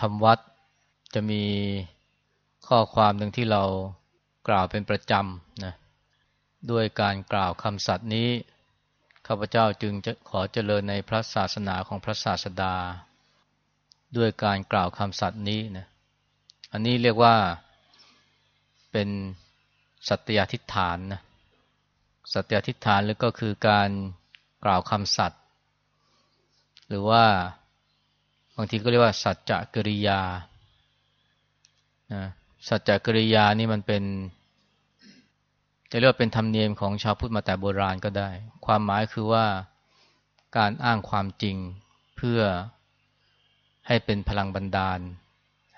ทำวัดจะมีข้อความหนึ่งที่เรากล่าวเป็นประจำนะด้วยการกล่าวคำสัตย์นี้ข้าพเจ้าจึงจะขอเจริญในพระศาสนาของพระศาสดา ด้วยการกล่าวคำสัตย์นี้นะอันนี้เรียกว่าเป็นสัตยาธิฐานนะสัตยาธิฐานหรือก็คือการกล่าวคำสัตย์หรือว่า บางทีก็เรียกว่า สัจจกริยานะสัจจกริยานี่มันเป็น จะเรียกว่าเป็นธรรมเนียมของชาวพุทธมาแต่โบราณก็ได้ ความหมายคือว่าการอ้างความจริงเพื่อให้เป็นพลังบันดาล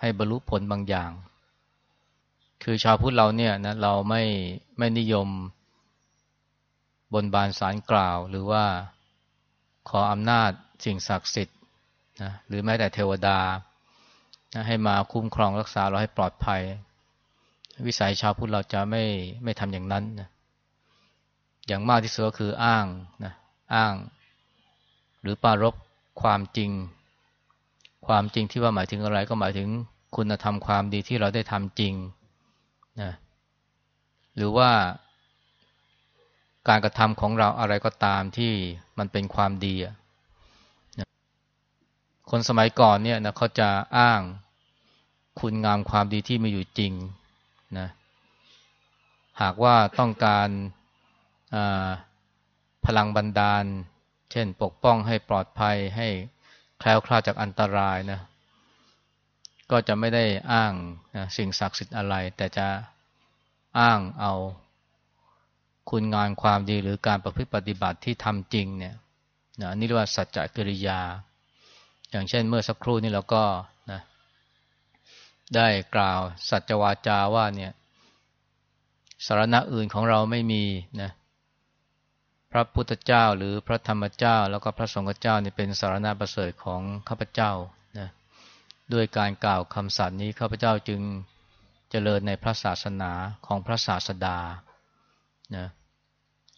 ให้บรรลุผลบางอย่าง คือชาวพุทธเราเนี่ยนะเราไม่ไม่นิยมบนบานสารกล่าว หรือว่าขออำนาจสิ่งศักดิ์สิทธิ์ นะหรือแม้แต่เทวดานะให้มาคุ้มครองรักษาเราให้ปลอดภัย วิสัยชาวพุทธเราจะไม่ไม่ทำอย่างนั้นนะอย่างมากที่สุดก็คืออ้างนะอ้าง หรือปารบความจริง ความจริงที่ว่าหมายถึงอะไรก็หมายถึงคุณธรรมความดีที่เราได้ทำจริงนะหรือว่าการกระทำของเราอะไรก็ตามที่มันเป็นความดี คนสมัยก่อนเนี่ยนะเขาจะอ้างคุณงามความดีที่มีอยู่จริงนะหากว่าต้องการพลังบันดาล เช่นปกป้องให้ปลอดภัยให้แคล้วคลาดจากอันตรายนะก็จะไม่ได้อ้างนะสิ่งศักดิ์สิทธิ์อะไร แต่จะอ้างเอาคุณงานความดีหรือการประพฤติปฏิบัติที่ทำจริงเนี่ยนะนี่เรียกว่าสัจจกิริยา อย่างเช่นเมื่อสักครู่นี้เราก็นะได้กล่าวสัจวาจาว่าเนี่ยสารณะอื่นของเราไม่มีนะพระพุทธเจ้าหรือพระธรรมเจ้า แล้วก็พระสงฆ์เจ้านี่เป็นสารณะประเสริฐของข้าพเจ้านะด้วยการกล่าวคำสัตย์นี้ข้าพเจ้าจึงเจริญในพระศาสนาของพระศาสดานะ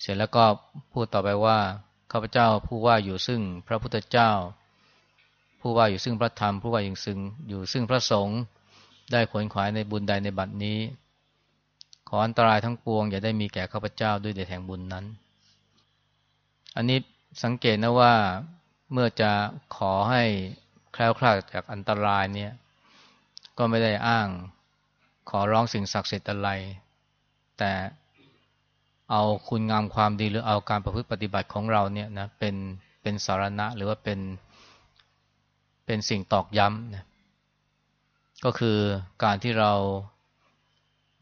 เสร็จแล้วก็พูดต่อไปว่าข้าพเจ้าผู้ว่าอยู่ซึ่งพระพุทธเจ้า ผู้ว่าอยู่ซึ่งพระธรรม ผู้ว่าอยู่ซึ่งอยู่ซึ่งพระสงฆ์ได้ขวนขวายในบุญใดในบัดนี้ ขออันตรายทั้งปวง อย่าได้มีแก่ข้าพเจ้าด้วยเดชแห่งบุญนั้น อันนี้สังเกตนะว่าเมื่อจะขอให้แคล้วคลาดจากอันตรายเนี่ย ก็ไม่ได้อ้างขอร้องสิ่งศักดิ์สิทธิ์อะไร แต่เอาคุณงามความดีหรือเอาการประพฤติปฏิบัติของเราเนี่ยนะเป็นเป็นสารณะหรือว่าเป็น เป็นสิ่งตอกย้ำนะก็คือการที่เรา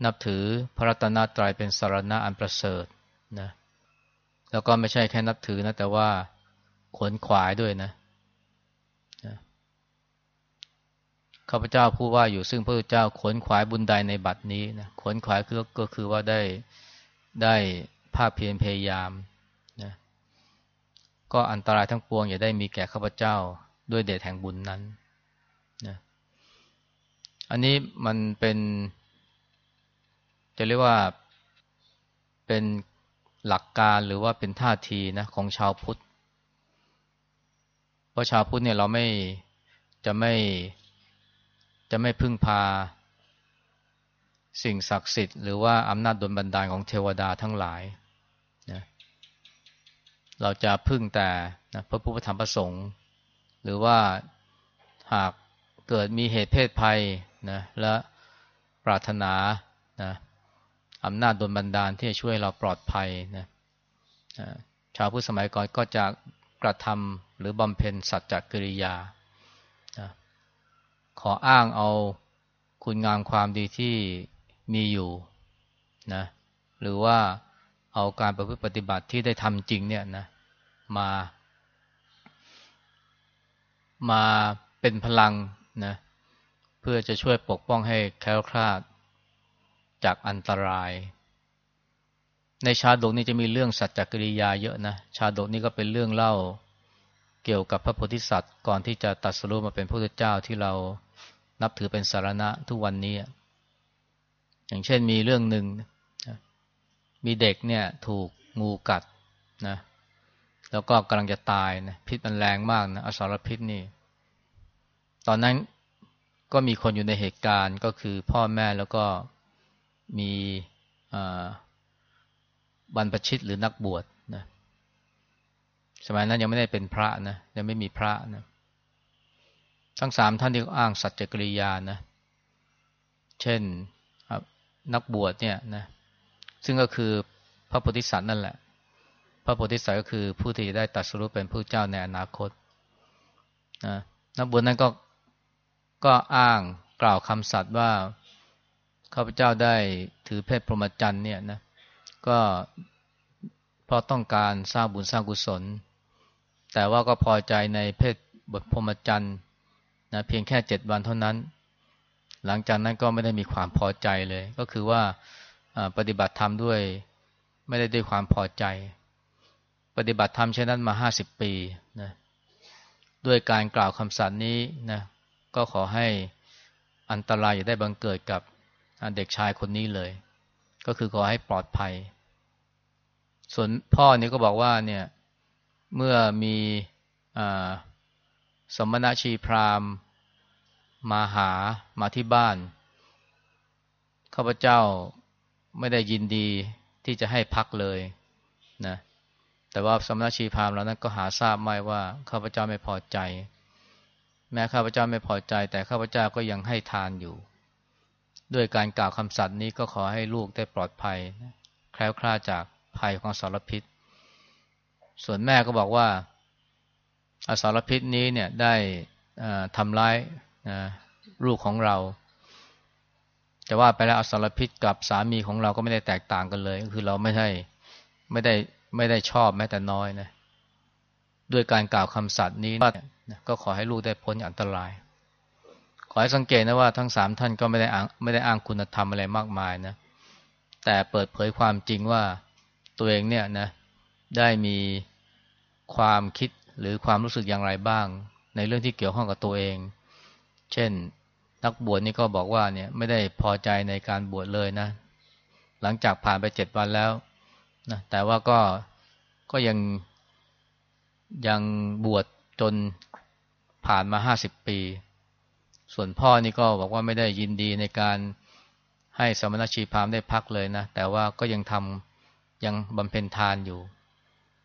นับถือพระรัตนตรัยเป็นสารณะอันประเสริฐนะแล้วก็ไม่ใช่แค่นับถือนะแต่ว่าขนขวายด้วยนะข้าพเจ้าผู้ว่าอยู่ซึ่งพระเจ้าขนขวายบุญใดในบัดนี้นะขนขวายคือก็คือว่าได้ได้ภาคเพียรพยายามนะก็อันตรายทั้งปวงอย่าได้มีแก่ข้าพเจ้า ด้วยเดชแห่งบุญนั้นนะอันนี้มันเป็น จะเรียกว่าเป็นหลักการหรือว่าเป็นท่าทีนะของชาวพุทธ เพราะชาวพุทธเนี่ยเราไม่จะไม่จะไม่พึ่งพา สิ่งศักดิ์สิทธิ์หรือว่าอำนาจดลบันดาลของเทวดาทั้งหลายนะเราจะพึ่งแต่นะพระพุทธธรรมประสงค์ หรือว่าหากเกิดมีเหตุเพศภัยนะและปรารถนานะอำนาจดลบันดาลที่จะช่วยเราปลอดภัยนะชาวพุทธสมัยก่อนก็จะกระทำหรือบำเพ็ญสัจจกิริยานะขออ้างเอาคุณงามความดีที่มีอยู่นะหรือว่าเอาการประพฤติปฏิบัติที่ได้ทำจริงเนี่ยนะมา มาเป็นพลังนะเพื่อจะช่วยปกป้องให้แคล้วคลาดจากอันตราย ในชาดกนี้จะมีเรื่องสัจจกริยาเยอะนะชาดกนี้ก็เป็นเรื่องเล่าเกี่ยวกับพระโพธิสัตว์ก่อนที่จะตัดสรุปมาเป็นพระพุทธเจ้าที่เรานับถือเป็นสารณะทุกวันนี้ อย่างเช่นมีเรื่องหนึ่งมีเด็กเนี่ยถูกงูกัดนะ แล้วก็กำลังจะตายนะพิษมันแรงมากนะอสารพิษนี่ ตอนนั้นก็มีคนอยู่ในเหตุการณ์ก็คือพ่อแม่แล้วก็มีบรรพชิตหรือนักบวชนะสมัยนั้นยังไม่ได้เป็นพระนะยังไม่มีพระนะทั้งสามท่านที่อ้างสัจจกริยานะ เช่นนักบวชเนี่ยนะซึ่งก็คือพระโพธิสัตว์นั่นแหละ พระโพธิสัตว์ก็คือผู้ที่ได้ตัดสู้เป็นผู้เจ้าในอนาคตนะนักบวชนั้นก็ก็อ้างกล่าวคำสัตย์ว่าข้าพเจ้าได้ถือเพศพรหมจรรย์เนี่ยนะก็เพราะต้องการสร้างบุญสร้างกุศล แต่ว่าก็พอใจในเพศบทพรหมจรรย์นะเพียงแค่เจ็ดวันเท่านั้น หลังจากนั้นก็ไม่ได้มีความพอใจเลย ก็คือว่าปฏิบัติธรรมด้วยไม่ได้ด้วยความพอใจ ปฏิบัติธรรมเช่นนั้นมาห้าสิบปีนะด้วยการกล่าวคำสัตย์นี้นะก็ขอให้อันตรายอย่าได้บังเกิดกับเด็กชายคนนี้เลย ก็คือขอให้ปลอดภัย ส่วนพ่อนี่ก็บอกว่าเนี่ยเมื่อมีสมณชีพราหมณ์มาหามาที่บ้านข้าพเจ้าไม่ได้ยินดีที่จะให้พักเลยนะ แต่ว่าสมณชีพามเหล่านั้นก็หาทราบไม่ว่าข้าพเจ้าไม่พอใจ แม้ข้าพเจ้าไม่พอใจ แต่ข้าพเจ้าก็ยังให้ทานอยู่ ด้วยการกล่าวคำสัตย์นี้ก็ขอให้ลูกได้ปลอดภัย แคล้วคลาดจากภัยของสารพิษ ส่วนแม่ก็บอกว่าอสารพิษนี้เนี่ยได้ทำร้ายลูกของเรา แต่ว่าไปแล้วอสารพิษกับสามีของเราก็ไม่ได้แตกต่างกันเลย คือเราไม่ได้ไม่ได้ ไม่ได้ชอบแม้แต่น้อยนะด้วยการกล่าวคำสัตย์นี้ก็ขอให้ลูกได้พ้นอันตราย ขอให้สังเกตนะว่าทั้งสามท่านก็ไม่ได้อ้างไม่ได้อ้างคุณธรรมอะไรมากมายนะแต่เปิดเผยความจริงว่าตัวเองเนี่ยนะได้มีความคิดหรือความรู้สึกอย่างไรบ้าง ในเรื่องที่เกี่ยวข้องกับตัวเอง เช่น นักบวชนี่ก็บอกว่าเนี่ยไม่ได้พอใจในการบวชเลยนะ หลังจากผ่านไปเจ็ดวันแล้ว นะแต่ว่าก็ก็ยังยังบวชจนผ่านมาห้าสิบปี ส่วนพ่อนี่ก็บอกว่าไม่ได้ยินดีในการให้สมณชีพามได้พักเลยนะ แต่ว่าก็ยังทำยังบำเพ็ญทานอยู่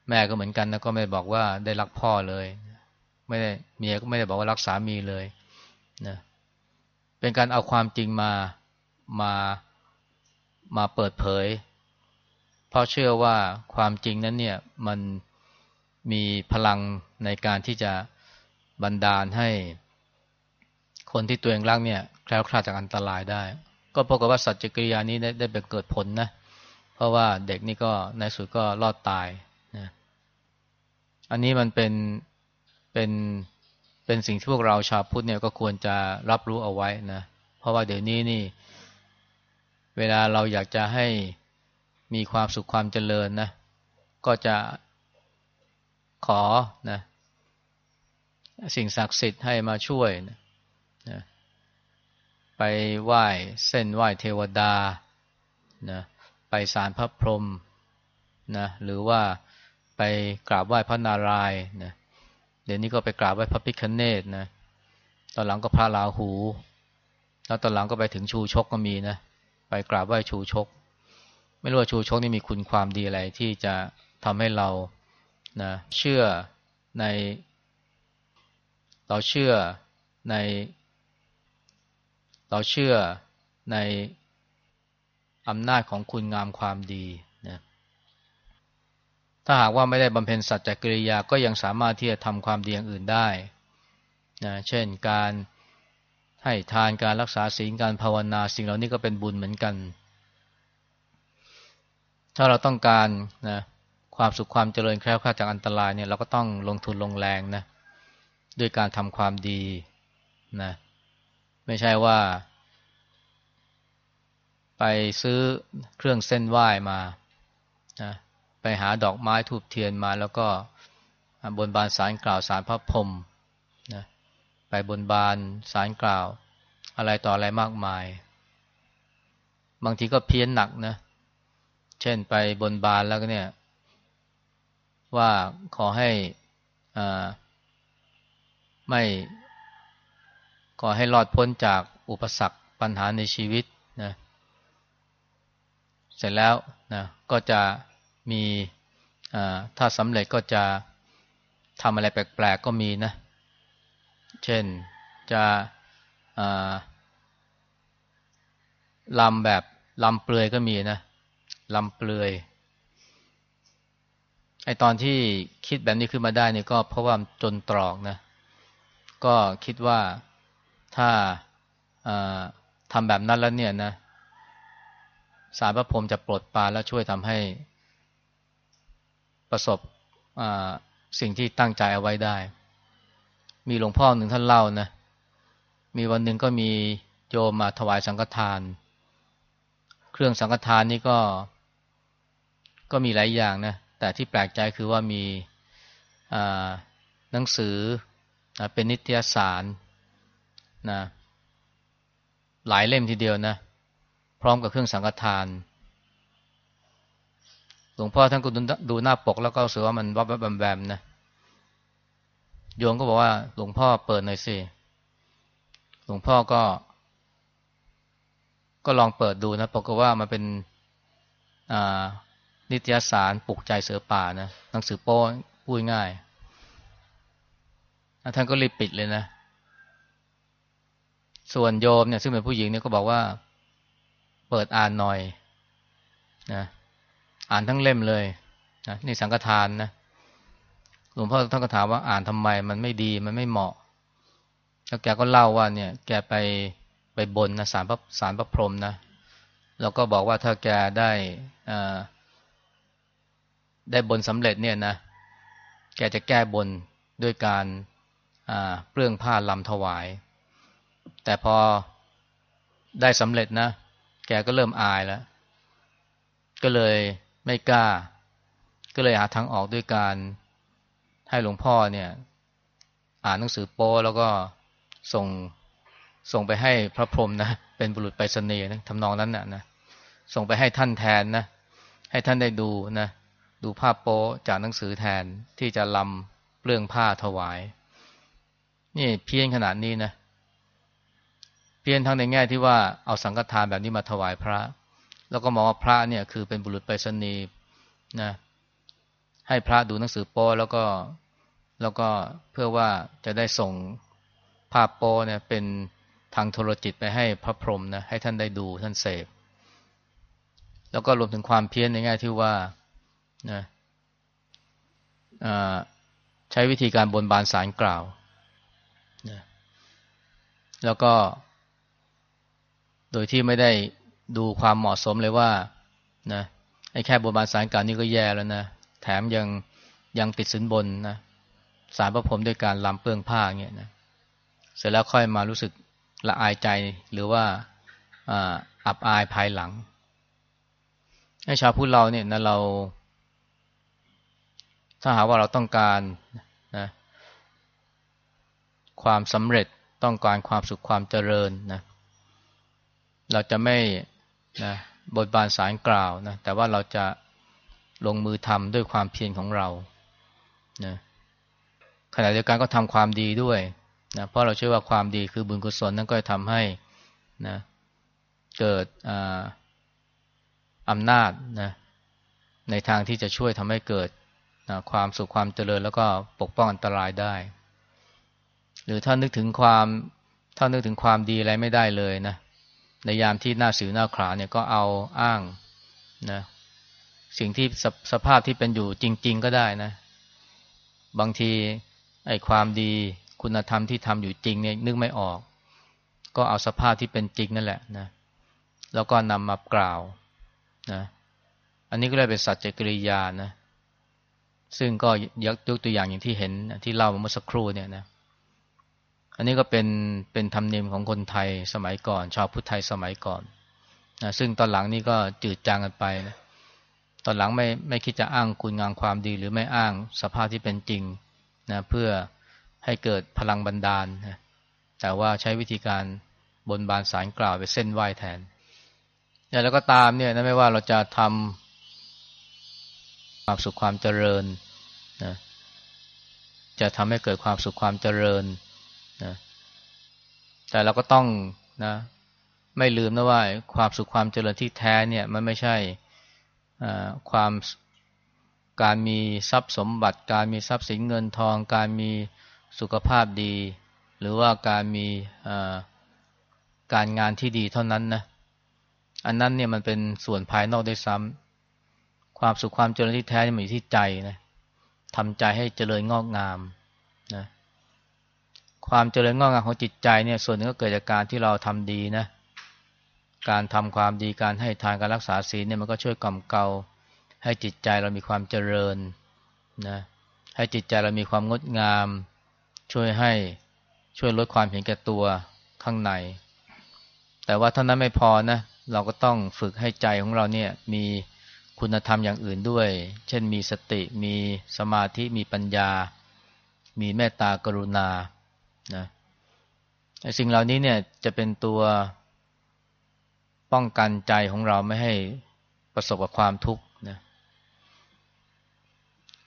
แม่ก็เหมือนกันนะก็ไม่ได้บอกว่าได้รักพ่อเลย ไม่ได้เมียก็ไม่ได้บอกว่ารักสามีเลยนะเป็นการเอาความจริงมามามาเปิดเผย เพราะเชื่อว่าความจริงนั้นเนี่ยมันมีพลังในการที่จะบันดาลให้ คนที่ตัวเองรักเนี่ยแคล้วคลาดจากอันตรายได้ ก็พบกับว่าสัจจกิริยานี้ได้ได้เป็นเกิดผลนะเพราะว่าเด็กนี่ก็ในสุดก็รอดตายนะอันนี้มันเป็นเป็นเป็นสิ่งที่พวกเราชาวพุทธเนี่ยก็ควรจะรับรู้เอาไว้นะเพราะว่าเดี๋ยวนี้นี่ เวลาเราอยากจะให้ มีความสุขความเจริญนะ ก็จะขอนะสิ่งศักดิ์สิทธิ์ให้มาช่วยนะนะไปไหว้เส้นไหว้เทวดานะไปสารพระพรหมนะหรือว่าไปกราบไหว้พระนารายณ์นะเดี๋ยวนี้ก็ไปกราบไหว้พระพิคเนตนะตอนหลังก็พระราหู แล้วตอนหลังก็ไปถึงชูชกก็มีนะไปกราบไหว้ชูชก ไม่รู้ว่าชูชกนี่มีคุณความดีอะไรที่จะทำให้เรานะเชื่อใน เราเชื่อใน เราเชื่อในอำนาจของคุณงามความดีถ้าหากว่าไม่ได้บำเพ็ญสัจจกิริยาก็ยังสามารถที่จะทำความดีอย่างอื่นได้นะเช่นการให้ทานการรักษาศีลการภาวนาสิ่งเหล่านี้ก็เป็นบุญเหมือนกัน ถ้าเราต้องการนะความสุขความเจริญแคล้วคลาดจากอันตรายเนี่ยเราก็ต้องลงทุนลงแรงนะด้วยการทำความดีนะไม่ใช่ว่า ไปซื้อเครื่องเส้นไหว้มานะไปหาดอกไม้ทูบเทียนมาแล้วก็บนบานสารกล่าวสารพระพรมนะไปบนบานสารกล่าว อะไรต่ออะไรมากมาย บางทีก็เพี้ยนหนักนะเเช่นไปบนบานแล้วก็เนี่ย ว่าขอให้อ่ไม่ขอให้รอดพ้นจากอุปสรรคปัญหาในชีวิตนะเสร็จแล้วนะก็จะมีถ้าสำเร็จก็จะทำอะไรแปลกๆก็มีนะ เช่นจะลำแบบลำเปลือยก็มีนะ ลำเปลือยไอตอนที่คิดแบบนี้ขึ้นมาได้นี่ก็เพราะว่าจนตรอกนะ ก็คิดว่าถ้าทำแบบนั้นแล้วเนี่ยนะสารพระพรมจะปลดปลาแล้วช่วยทำให้ประสบสิ่งที่ตั้งใจเอาไว้ได้ มีหลวงพ่อหนึ่งท่านเล่านะ มีวันหนึ่งก็มีโยมมาถวายสังฆทาน เครื่องสังฆทานนี่ก็ ก็มีหลายอย่างนะ แต่ที่แปลกใจคือว่ามีหนังสือเป็นนิตยสารนะหลายเล่มทีเดียวนะ พร้อมกับเครื่องสังฆทาน หลวงพ่อท่านก็ดูหน้าปกแล้วก็รู้สึกว่ามันวับวับแวมๆนะโยมก็บอกว่าหลวงพ่อเปิดหน่อยสิ หลวงพ่อก็ ก็ลองเปิดดูนะปรากฏว่ามันเป็น นิตยสารปลุกใจเสือป่านะหนังสือโป้พูดง่ายท่านก็รีบปิดเลยนะ ส่วนโยมเนี่ยซึ่งเป็นผู้หญิงเนี่ยก็บอกว่า เปิดอ่านหน่อยนะอ่านทั้งเล่มเลยนะนี่สังฆทานนะหลวงพ่อท่านก็ถามว่าอ่านทำไมมันไม่ดีมันไม่เหมาะ แล้วแกก็เล่าว่าเนี่ย แกไปไปบนนะสารพระสารพระพรหมนะแล้วก็บอกว่าถ้าแกได้อ่า ได้บนสำเร็จเนี่ยนะ แกจะแก้บนด้วยการเปลื้องผ้าลำถวาย แต่พอได้สำเร็จนะ แกก็เริ่มอายแล้ว ก็เลยไม่กล้า ก็เลยหาทางออกด้วยการให้หลวงพ่อเนี่ย อ่านหนังสือโป้แล้วก็ส่งส่งไปให้พระพรหมนะ เป็นบุรุษไปรษณีย์นะทำนองนั้นนะนะส่งไปให้ท่านแทนนะ ให้ท่านได้ดูนะ ดูภาพโป้จากหนังสือแทนที่จะลำเปลืองผ้าถวาย นี่เพี้ยนขนาดนี้นะ เพี้ยนทั้งในแง่ที่ว่าเอาสังฆทานแบบนี้มาถวายพระ แล้วก็มองว่าพระเนี่ยคือเป็นบุรุษไปรษณีย์นะให้พระดูหนังสือโป้แล้วก็แล้วก็เพื่อว่าจะได้ส่งภาพโป้เนี่ยเป็นทางโทรจิตไปให้พระพรหมนะให้ท่านได้ดูท่านเสพ แล้วก็รวมถึงความเพี้ยนในแง่ที่ว่า นะใช้วิธีการบนบานสารกล่าวนะแล้วก็ โดยที่ไม่ได้ดูความเหมาะสมเลยว่านะไอ้แค่บนบานสารกล่ารนี่ก็แย่แล้วนะ แถมยังยังติดสินบนนะสารพระพรมด้วยการลำเปื้องผ้าเงี้ยนะเสร็จแล้วค่อยมารู้สึกละอายใจหรือว่าอับอายภายหลังให้ชาวพุทธเราเนี่ยนะเรา ถ้าหาว่าเราต้องการนะความสำเร็จต้องการความสุขความเจริญนะเราจะไม่นะบทบานสารกล่าวนะแต่ว่าเราจะลงมือทำด้วยความเพียรของเรานะขณะเดียวกันก็ทำความดีด้วยนะเพราะเราเชื่อว่าความดีคือบุญกุศลนั้นก็จะทำให้นะเกิดอำนาจนะในทางที่จะช่วยทำให้เกิด นะความสุขความเจริญแล้วก็ปกป้องอันตรายได้ หรือถ้านึกถึงความถ้านึกถึงความดีอะไรไม่ได้เลยนะในยามที่หน้าสิวหน้าขาเนี่ยก็เอาอ้างนะสิ่งที่สสภาพที่เป็นอยู่จริง ๆ ก็ได้นะ บางทีไอ้ความดีคุณธรรมที่ทำอยู่จริงเนี่ยนึกไม่ออก ก็เอาสภาพที่เป็นจริงนั่นแหละนะแล้วก็นำมากล่าวนะอันนี้ก็เลยเป็นสัจจกริยานะ ซึ่งก็ยกตัวอย่างอย่างที่เห็นที่เล่าเมื่อสักครู่เนี่ยนะอันนี้ก็เป็นเป็นธรรมเนียมของคนไทยสมัยก่อน ชาวพุทธไทยสมัยก่อนนะซึ่งตอนหลังนี่ก็จืดจางกันไปนะตอนหลังไม่ไม่คิดจะอ้างคุณงามความดี หรือไม่อ้างสภาพที่เป็นจริงนะเพื่อให้เกิดพลังบันดาลนะแต่ว่าใช้วิธีการบนบานสารกล่าวไปเส้นไหว้แทน แล้วก็ตามเนี่ยนะไม่ว่าเราจะทำ ความสุขความเจริญนะจะทำให้เกิดความสุขความเจริญนะแต่เราก็ต้องนะ ไม่ลืมนะว่า ความสุขความเจริญที่แท้เนี่ย มันไม่ใช่ความการมีทรัพย์สมบัติ การมีทรัพย์สินเงินทอง การมีสุขภาพดี หรือว่าการมีการงานที่ดีเท่านั้นนะอันนั้นเนี่ยมันเป็นส่วนภายนอกด้วยซ้ำ ความสุขความเจริญที่แท้มันอยู่ที่ใจนะทำใจให้เจริญงอกงามนะความเจริญงอกงามของจิตใจเนี่ยส่วนหนึ่งก็เกิดจากการที่เราทำดีนะการทำความดีการให้ทานการรักษาศีลเนี่ยมันก็ช่วยกล่อมเกลาให้จิตใจเรามีความเจริญนะให้จิตใจเรามีความงดงาม ช่วยให้ช่วยลดความเห็นแก่ตัวข้างใน แต่ว่าเท่านั้นไม่พอนะเราก็ต้องฝึกให้ใจของเราเนี่ยมี คุณธรรมอย่างอื่นด้วย เช่นมีสติ มีสมาธิ มีปัญญา มีเมตตากรุณา นะสิ่งเหล่านี้เนี่ยจะเป็นตัวป้องกันใจของเราไม่ให้ประสบกับความทุกข์นะ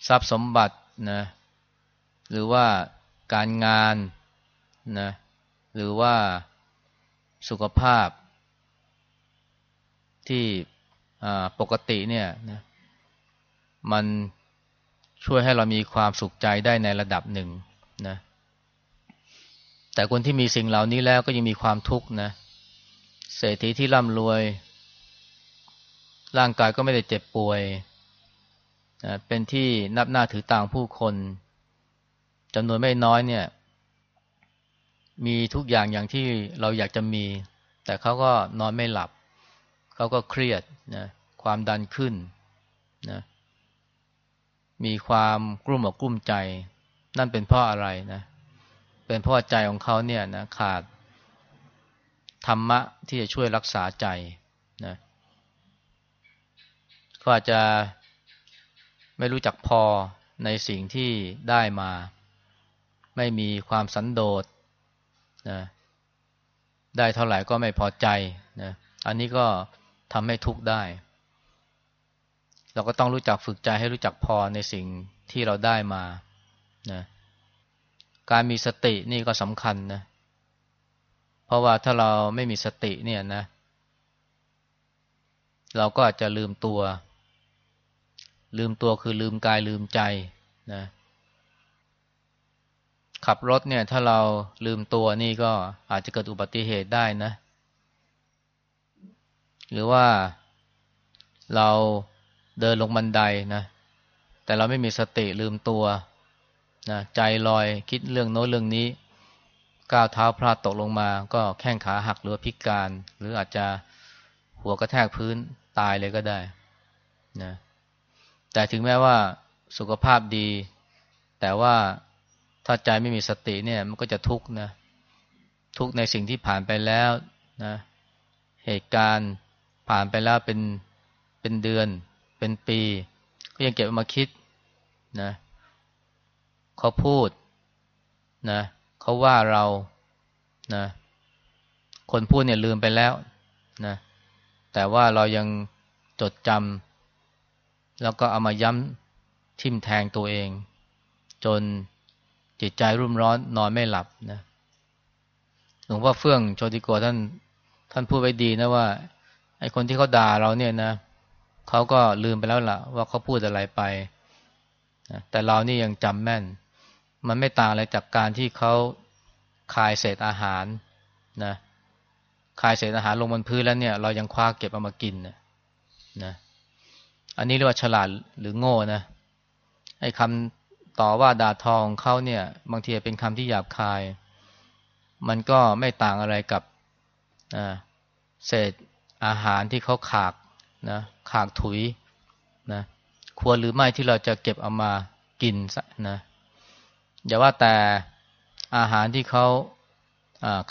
ทรัพย์สมบัตินะ หรือว่าการงานนะ หรือว่าสุขภาพที่ ปกติเนี่ยนะมันช่วยให้เรามีความสุขใจได้ในระดับหนึ่งนะแต่คนที่มีสิ่งเหล่านี้แล้วก็ยังมีความทุกข์นะเศรษฐีที่ร่ำรวย ร่างกายก็ไม่ได้เจ็บป่วยนะเป็นที่นับหน้าถือต่างผู้คนจำนวนไม่น้อยเนี่ย มีทุกอย่างอย่างที่เราอยากจะมี แต่เขาก็นอนไม่หลับ เขาก็เครียด นะความดันขึ้นนะมีความกลุ้มอกกลุ้มใจ นั่นเป็นเพราะอะไรนะเป็นเพราะใจของเขาเนี่ยนะขาดธรรมะที่จะช่วยรักษาใจนะเขาอาจจะไม่รู้จักพอในสิ่งที่ได้มา ไม่มีความสันโดษนะได้เท่าไหร่ก็ไม่พอใจนะอันนี้ก็ ทำให้ทุกข์ได้ เราก็ต้องรู้จักฝึกใจให้รู้จักพอในสิ่งที่เราได้มานะการมีสตินี่ก็สำคัญนะ เพราะว่าถ้าเราไม่มีสติเนี่ยนะ เราก็อาจจะลืมตัว ลืมตัวคือลืมกายลืมใจนะขับรถเนี่ยถ้าเราลืมตัวนี่ก็อาจจะเกิดอุบัติเหตุได้นะ หรือว่าเราเดินลงบันไดนะ แต่เราไม่มีสติลืมตัวนะใจลอยคิดเรื่องโน้นเรื่องนี้ ก้าวเท้าพลาดตกลงมา ก็แข้งขาหักหรือพิการ หรืออาจจะหัวกระแทกพื้นตายเลยก็ได้นะแต่ถึงแม้ว่าสุขภาพดี แต่ว่าถ้าใจไม่มีสติเนี่ยมันก็จะทุกข์นะทุกข์ในสิ่งที่ผ่านไปแล้วนะเหตุการณ์ ผ่านไปแล้วเป็นเป็นเดือน เป็นปี ก็ยังเก็บมาคิดนะเขาพูดนะเขาว่าเรานะคนพูดเนี่ยลืมไปแล้วนะแต่ว่าเรายังจดจำแล้วก็เอามาย้ำทิ่มแทงตัวเอง จนจิตใจรุ่มร้อนนอนไม่หลับนะหลวงพ่อเฟื่องโชติโกท่านท่านพูดไว้ดีนะว่า ไอ้คนที่เขาด่าเราเนี่ยนะเขาก็ลืมไปแล้วล่ะ ว่าเขาพูดอะไรไปแต่เรานี่ยังจำแม่น มันไม่ต่างอะไรจากการที่เขาคายเศษอาหารนะคายเศษอาหารลงบนพื้นแล้วเนี่ย เรายังคว้าเก็บเอามากินนะนะอันนี้เรียกว่าฉลาดหรือโง่นะไอ้คำต่อว่าด่าทองเขาเนี่ย บางทีเป็นคำที่หยาบคาย มันก็ไม่ต่างอะไรกับเศษ อาหารที่เขาขากนะขากถุยนะควรหรือไม่ที่เราจะเก็บเอามากินนะอย่าว่าแต่อาหารที่เขา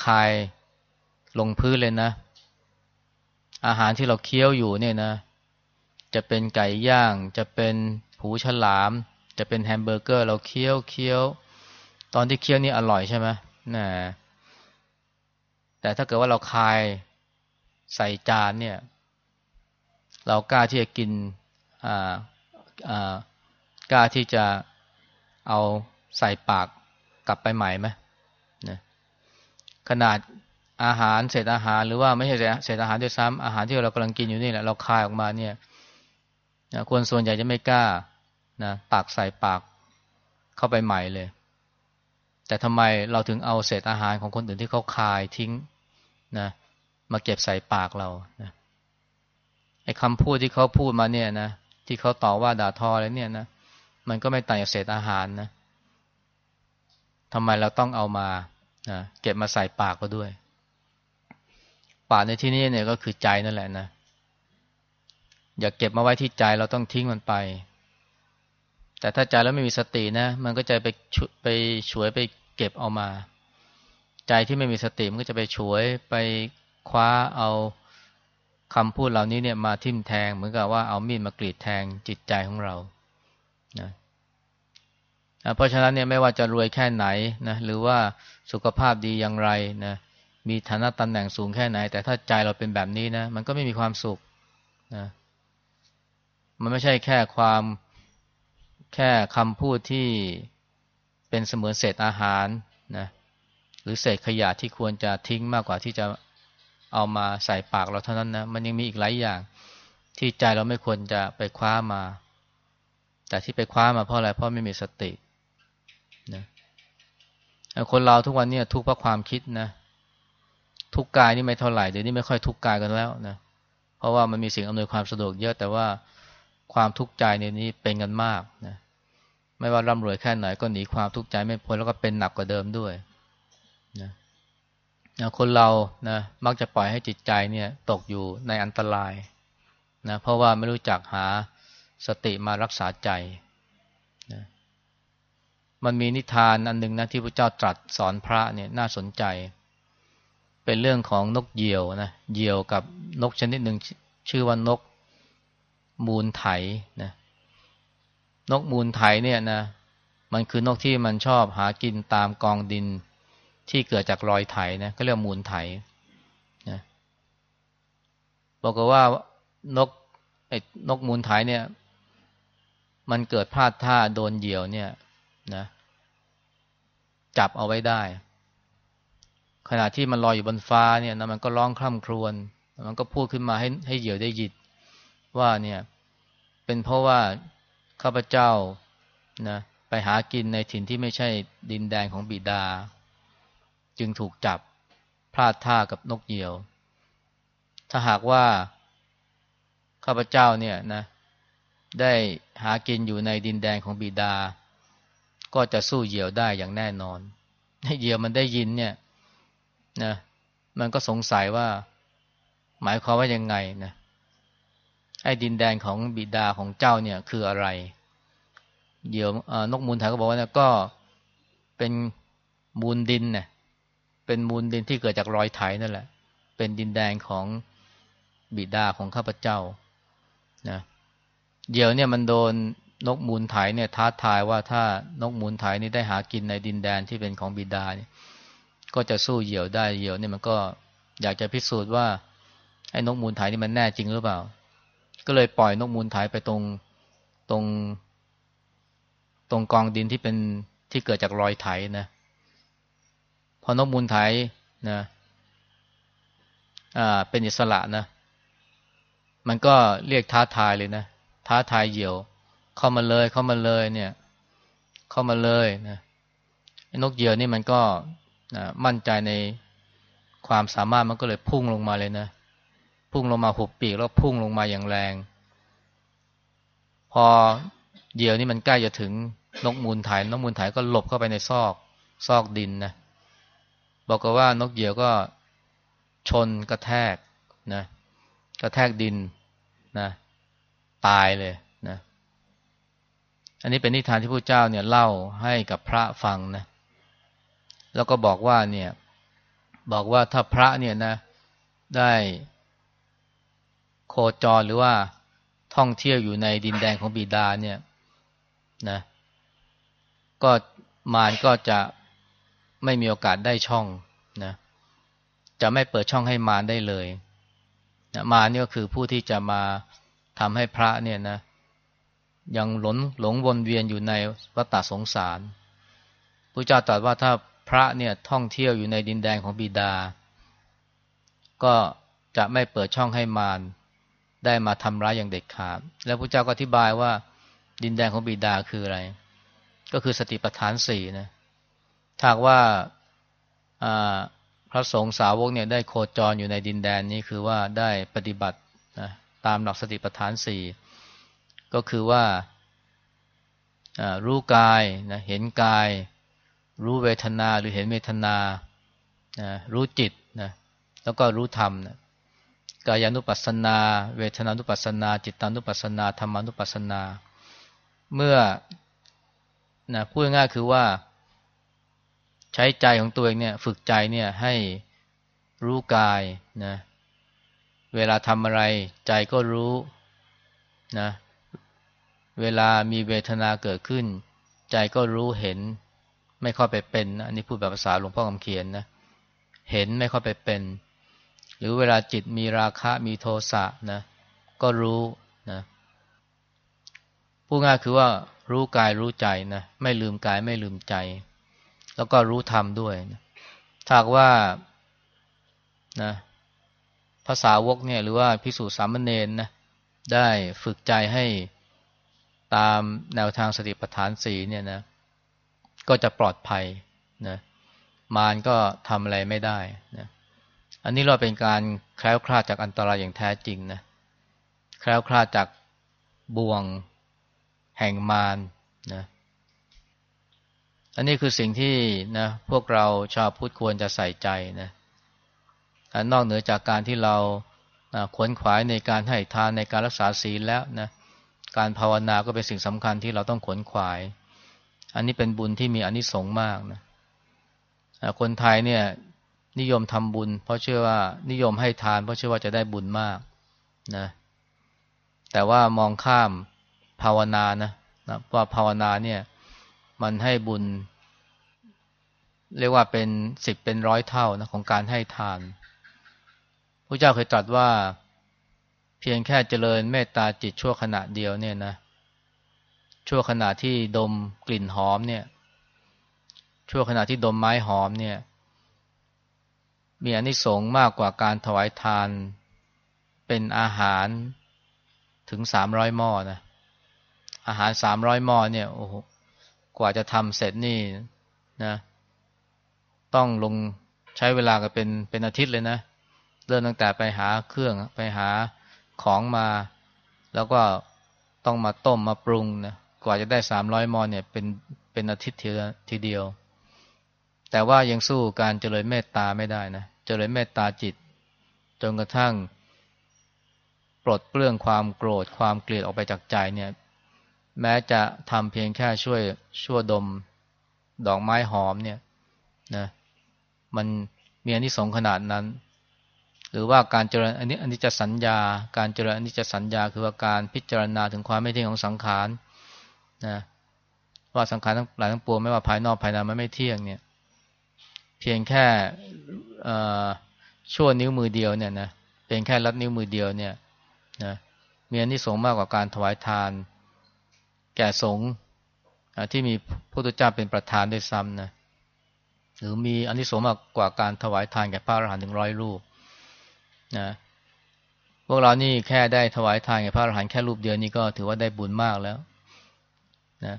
คายลงพื้นเลยนะ อาหารที่เราเคี้ยวอยู่เนี่ยนะ จะเป็นไก่ย่าง จะเป็นผูฉลาม จะเป็นแฮมเบอร์เกอร์ เราเคี้ยวเคี้ยว ตอนที่เคี้ยวนี่อร่อยใช่ไหมนะแต่ถ้าเกิดว่าเราคาย ใส่จานเนี่ย เรากล้าที่จะกินอ่าอ่ากล้าที่จะเอาใส่ปากกลับไปใหม่ไหมนะขนาดอาหารเศษอาหารหรือว่าไม่ใช่เศษอาหารด้วยซ้ำอาหารที่เรากำลังกินอยู่นี่แหละเราคายออกมาเนี่ยนะคนส่วนใหญ่จะไม่กล้านะตักใส่ปากเข้าไปใหม่เลย แต่ทำไมเราถึงเอาเศษอาหารของคนอื่นที่เขาคายทิ้งนะ มาเก็บใส่ปากเรานะไอ้คำพูดที่เขาพูดมาเนี่ยนะที่เขาต่อว่าด่าทออะไรเนี่ยนะมันก็ไม่ต่างจากเศษอาหารนะทำไมเราต้องเอามานะเก็บมาใส่ปากก็ด้วย ปากในที่นี้เนี่ยก็คือใจนั่นแหละนะอย่าเก็บมาไว้ที่ใจเราต้องทิ้งมันไป แต่ถ้าใจแล้วไม่มีสตินะ มันก็จะไปไปฉวยไปเก็บเอามา ใจที่ไม่มีสติมันก็จะไปฉวยไป คว้าเอาคำพูดเหล่านี้เนี่ยมาทิ่มแทง เหมือนกับว่าเอามีดมากรีดแทงจิตใจของเรานะเพราะฉะนั้นเนี่ยไม่ว่าจะรวยแค่ไหนนะหรือว่าสุขภาพดีอย่างไรนะมีฐานะตำแหน่งสูงแค่ไหน แต่ถ้าใจเราเป็นแบบนี้นะมันก็ไม่มีความสุขนะมันไม่ใช่แค่ความแค่คำพูดที่เป็นเสมือนเศษอาหารนะหรือเศษขยะที่ควรจะทิ้งมากกว่าที่จะ เอามาใส่ปากเราเท่านั้นนะมันยังมีอีกหลายอย่าง ที่ใจเราไม่ควรจะไปคว้ามา แต่ที่ไปคว้ามาเพราะอะไรเพราะไม่มีสตินะคนเราทุกวันนี้ทุกข์เพราะความคิดนะทุกกายนี่ไม่เท่าไหร่เดี๋ยวนี้ไม่ค่อยทุกกายกันแล้วนะเพราะว่ามันมีสิ่งอำนวยความสะดวกเยอะแต่ว่าความทุกข์ใจในนี้เป็นกันมากนะไม่ว่าร่ำรวยแค่ไหนก็หนีความทุกข์ใจไม่พ้นแล้วก็เป็นหนักกว่าเดิมด้วยนะ นะคนเรานะมักจะปล่อยให้จิตใจเนี่ยตกอยู่ในอันตรายนะเพราะว่าไม่รู้จักหาสติมารักษาใจนะมันมีนิทานอันหนึ่งนะที่พระเจ้าตรัสสอนพระเนี่ยน่าสนใจ เป็นเรื่องของนกเหยี่ยวนะเหยี่ยวกับนกชนิดหนึ่งชื่อว่านกมูลไถนะนกมูลไถเนี่ยนะมันคือนกที่มันชอบหากินตามกองดิน ที่เกิดจากรอยไถนะก็เรียกมูลไถนะบอกว่านกไอ้นกมูลไถเนี่ย มันเกิดพลาดท่าโดนเหยี่ยวเนี่ยนะจับเอาไว้ได้ ขณะที่มันลอยอยู่บนฟ้าเนี่ยนะมันก็ร้องคร่ำครวญมันก็พูดขึ้นมาให้ให้เหยี่ยวได้ยินว่าเนี่ย เป็นเพราะว่าข้าพเจ้านะไปหากินในถิ่นที่ไม่ใช่ดินแดนของบิดา จึงถูกจับพลาดท่ากับนกเหยี่ยว ถ้าหากว่าข้าพเจ้าเนี่ยนะได้หากินอยู่ในดินแดนของบิดา ก็จะสู้เหยี่ยวได้อย่างแน่นอนเหยี่ยวมันได้ยินเนี่ยนะมันก็สงสัยว่า หมายความว่ายังไงนะไอ้ดินแดนของบิดาของเจ้าเนี่ยคืออะไรเดี๋ยวนกมูลไทยก็บอกว่าก็เป็นมูลดินเนี่ย เป็นมูลดินที่เกิดจากรอยไถนั่นแหละ เป็นดินแดนของบิดาของข้าพเจ้านะเดี๋ยวเนี่ยมันโดนนกมูลไถเนี่ยท้าทายว่าถ้านกมูลไถนี่ได้หากินในดินแดนที่เป็นของบิดาเนี่ยก็จะสู้เหยี่ยวได้เหยี่ยวเนี่ยมันก็อยากจะพิสูจน์ว่าไอ้นกมูลไถนี่มันแน่จริงหรือเปล่า ก็เลยปล่อยนกมูลไถไปตรงตรง ตรงกองดินที่เป็นที่เกิดจากรอยไถนะ พอนกมูลไถนะอ่าเป็นอิสระนะ มันก็เรียกท้าทายเลยนะ ท้าทายเหยี่ยว เข้ามาเลยเข้ามาเลยเนี่ย เข้ามาเลยนะนกเหยี่ยวนี่มันก็นะมั่นใจในความสามารถมันก็เลยพุ่งลงมาเลยนะ พุ่งลงมาหุบปีกแล้วพุ่งลงมาอย่างแรง พอเหยี่ยวนี่มันใกล้จะถึงนกมูลไถนกมูลไถก็หลบเข้าไปในซอก ซอกดินนะ บอกว่านกเหยี่ยวก็ชนกระแทกนะกระแทกดินนะตายเลยนะ อันนี้เป็นนิทานที่พระเจ้าเนี่ยเล่าให้กับพระฟังนะ แล้วก็บอกว่าเนี่ย บอกว่าถ้าพระเนี่ยนะ ได้โคจรหรือว่าท่องเที่ยวอยู่ในดินแดนของบิดาเนี่ยนะ ก็มารก็จะ ไม่มีโอกาสได้ช่องนะจะไม่เปิดช่องให้มารได้เลยนะมารนี่ก็คือผู้ที่จะมาทำให้พระเนี่ยนะ ยังหลงหลงวนเวียนอยู่ในวัฏสงสารพระเจ้าตรัสว่าถ้าพระเนี่ยท่องเที่ยวอยู่ในดินแดนของบิดา ก็จะไม่เปิดช่องให้มารได้มาทำร้ายอย่างเด็ดขาด แล้วพระเจ้าก็อธิบายว่าดินแดนของบิดาคืออะไร ก็คือสติปัฏฐานสี่นะ ถ้าว่าพระสงฆ์สาวกเนี่ยได้โคจรอยู่ในดินแดนนี้คือว่าได้ปฏิบัตินะตามหลักสติปัฏฐานสี่ก็คือว่ารู้กายนะเห็นกาย รู้เวทนาหรือเห็นเวทนานะรู้จิตนะแล้วก็รู้ธรรมนะกายานุปัสสนา เวทนานุปัสสนา จิตานุปัสสนาธรรมานุปัสสนา เมื่อนะพูดง่ายคือว่า ใช้ใจของตัวเองเนี่ย ฝึกใจเนี่ยให้รู้กายนะ เวลาทำอะไรใจก็รู้นะ เวลามีเวทนาเกิดขึ้น ใจก็รู้เห็น ไม่เข้าไปเป็นนะอันนี้พูดแบบภาษาหลวงพ่อคำเขียนนะ เห็นไม่เข้าไปเป็น หรือเวลาจิตมีราคะมีโทสะนะ ก็รู้นะพูดง่ายคือว่ารู้กายรู้ใจนะ ไม่ลืมกายไม่ลืมใจ แล้วก็รู้ธรรมด้วยถ้าว่านะภาษาวกเนี่ยหรือว่าพิสูจน์สามเณรนะได้ฝึกใจให้ตามแนวทางสติปัฏฐานสีเนี่ยนะ ก็จะปลอดภัยนะมารก็ทำอะไรไม่ได้นะอันนี้เราเป็นการแคล้วคลาดจากอันตรายอย่างแท้จริงนะแคล้วคลาดจากบ่วงแห่งมารนะ อันนี้คือสิ่งที่นะพวกเราชาวพุทธควรจะใส่ใจนะนอกเหนือจากการที่เราขวนขวายในการให้ทานในการรักษาศีลแล้วนะการภาวนาก็เป็นสิ่งสำคัญที่เราต้องขวนขวาย อันนี้เป็นบุญที่มีอนิสงส์มากนะคนไทยเนี่ยนิยมทำบุญ เพราะเชื่อว่านิยมให้ทาน เพราะเชื่อว่าจะได้บุญมากนะแต่ว่ามองข้ามภาวนานะนะว่าภาวนาเนี่ย มันให้บุญ เรียกว่าเป็นสิบเป็นร้อยเท่านะของการให้ทานพระเจ้าเคยตรัสว่า เพียงแค่เจริญเมตตาจิตชั่วขณะเดียวเนี่ยนะ ชั่วขณะที่ดมกลิ่นหอมเนี่ย ชั่วขณะที่ดมไม้หอมเนี่ย มีอนิสงส์มากกว่าการถวายทาน เป็นอาหารถึงสามร้อยหม้อนะอาหารสามร้อยหม้อเนี่ยโอ้โห กว่าจะทำเสร็จนี่นะ ต้องลงใช้เวลากันเป็นเป็นอาทิตย์เลยนะ เริ่มตั้งแต่ไปหาเครื่องไปหาของมา แล้วก็ต้องมาต้มมาปรุงนะกว่าจะได้สามร้อยมอเนี่ยเป็นเป็นอาทิตย์ทีเดียว แต่ว่ายังสู้การเจริญเมตตาไม่ได้นะเจริญเมตตาจิต จนกระทั่ง ปลดเปลื้องความโกรธความเกลียดออกไปจากใจเนี่ย แม้จะทำเพียงแค่ช่วยชั่วดม ดอกไม้หอมเนี่ยนะมันมีอนิสงส์ขนาดนั้น หรือว่าการเจริญอันนี้อันนี้จะสัญญา การเจริญอันนี้จะสัญญาคือว่าการพิจารณาถึงความไม่เที่ยงของสังขารนะว่าสังขารทั้งหลายทั้งปวงไม่ว่าภายนอกภายในมันไม่เที่ยงเนี่ย เพียงแค่ชั่วนิ้วมือเดียวเนี่ยนะเพียงแค่ลัดนิ้วมือเดียวเนี่ยนะมีอนิสงส์มากกว่าการถวายทาน แก่สงฆ์ที่มีพระพุทธเจ้าเป็นประธานด้วยซ้ำนะหรือมีอนนิสงส์มากกว่าการถวายทานแก่พระอรหันต์ถึงร้อยรูปนะพวกเรานี่แค่ได้ถวายทานแก่พระอรหันต์แค่รูปเดียวนี่ก็ถือว่าได้บุญมากแล้วนะ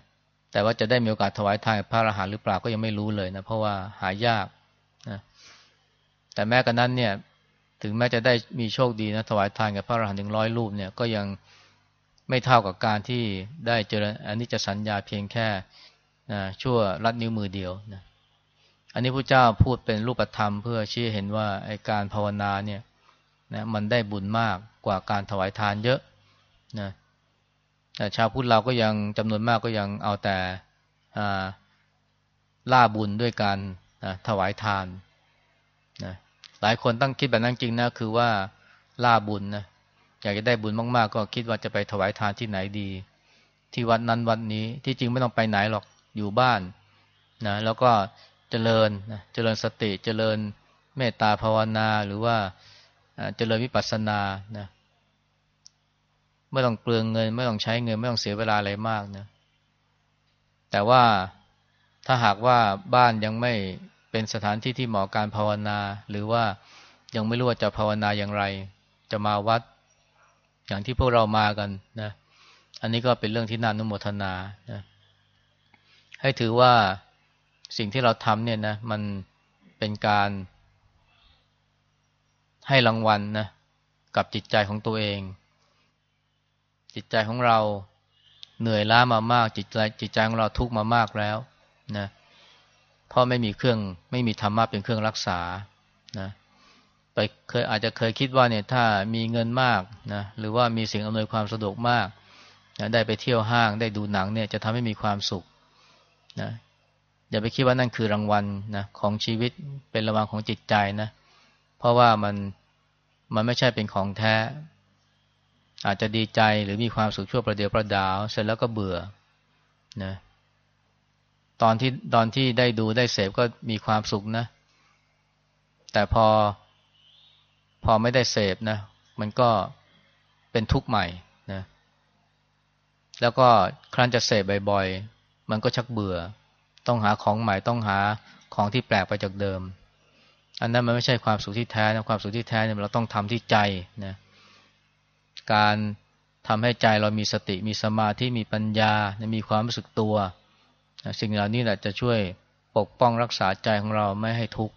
แต่ว่าจะได้มีโอกาสถวายทานแก่พระอรหันต์หรือเปล่าก็ยังไม่รู้เลยนะเพราะว่าหายากนะแต่แม้กระนั้นเนี่ย ถึงแม้จะได้มีโชคดีนะถวายทานแก่พระอรหันต์ถึงร้อยรูปเนี่ยก็ยัง ไม่เท่ากับการที่ได้เจริญอันนี้จะสัญญาเพียงแค่นะชั่วรัดนิ้วมือเดียวนะอันนี้พระเจ้าพูดเป็นรูปธรรม เพื่อชี้เห็นว่าไอการภาวนาเนี่ยนะมันได้บุญมากกว่าการถวายทานเยอะนะแต่ชาวพุทธเราก็ยังจำนวนมากก็ยังเอาแต่ล่าบุญด้วยการถวายทานนะหลายคนตั้งคิดแบบนั้นจริงนะคือว่าล่าบุญนะ อยากจะได้บุญมากๆ ก็คิดว่าจะไปถวายทานที่ไหนดี ที่วัดนั้นวัดนี้ที่จริงไม่ต้องไปไหนหรอกอยู่บ้านนะแล้วก็เจริญนะเจริญสติเจริญเมตตาภาวนาหรือว่าเจริญวิปัสสนานะไม่ต้องเปลืองเงิน ไม่ต้องใช้เงิน ไม่ต้องเสียเวลาอะไรมากนะแต่ว่าถ้าหากว่าบ้านยังไม่เป็นสถานที่ที่เหมาะการภาวนา หรือว่ายังไม่รู้ว่าจะภาวนาอย่างไร จะมาวัด อย่างที่พวกเรามากันนะ อันนี้ก็เป็นเรื่องที่น่านุโมทนานะให้ถือว่าสิ่งที่เราทำเนี่ยนะ มันเป็นการให้รางวัลนะกับจิตใจของตัวเอง จิตใจของเราเหนื่อยล้ามามาก จิตใจจิตใจของเราทุกข์มามากแล้วนะเพราะไม่มีเครื่องไม่มีธรรมะเป็นเครื่องรักษานะ เคยอาจจะเคยคิดว่าเนี่ยถ้ามีเงินมากนะหรือว่ามีสิ่งอำนวยความสะดวกมากนะได้ไปเที่ยวห้างได้ดูหนังเนี่ยจะทำให้มีความสุขนะอย่าไปคิดว่านั่นคือรางวัลนะของชีวิตเป็นรางวัลของจิตใจนะ เพราะว่ามันมันไม่ใช่เป็นของแท้ อาจจะดีใจหรือมีความสุขชั่วประเดียวประดาว เสร็จแล้วก็เบื่อนะตอนที่ตอนที่ได้ดูได้เสพก็มีความสุขนะ แต่พอ พอไม่ได้เสพนะ มันก็เป็นทุกข์ใหม่นะแล้วก็ครั้นจะเสพบ่อยๆ มันก็ชักเบื่อ ต้องหาของใหม่ต้องหาของที่แปลกไปจากเดิม อันนั้นมันไม่ใช่ความสุขที่แท้นะความสุขที่แท้เนี่ยเราต้องทำที่ใจนะการทำให้ใจเรามีสติมีสมาธิมีปัญญา มีความรู้สึกตัว สิ่งเหล่านี้แหละจะช่วยปกป้องรักษาใจของเราไม่ให้ทุกข์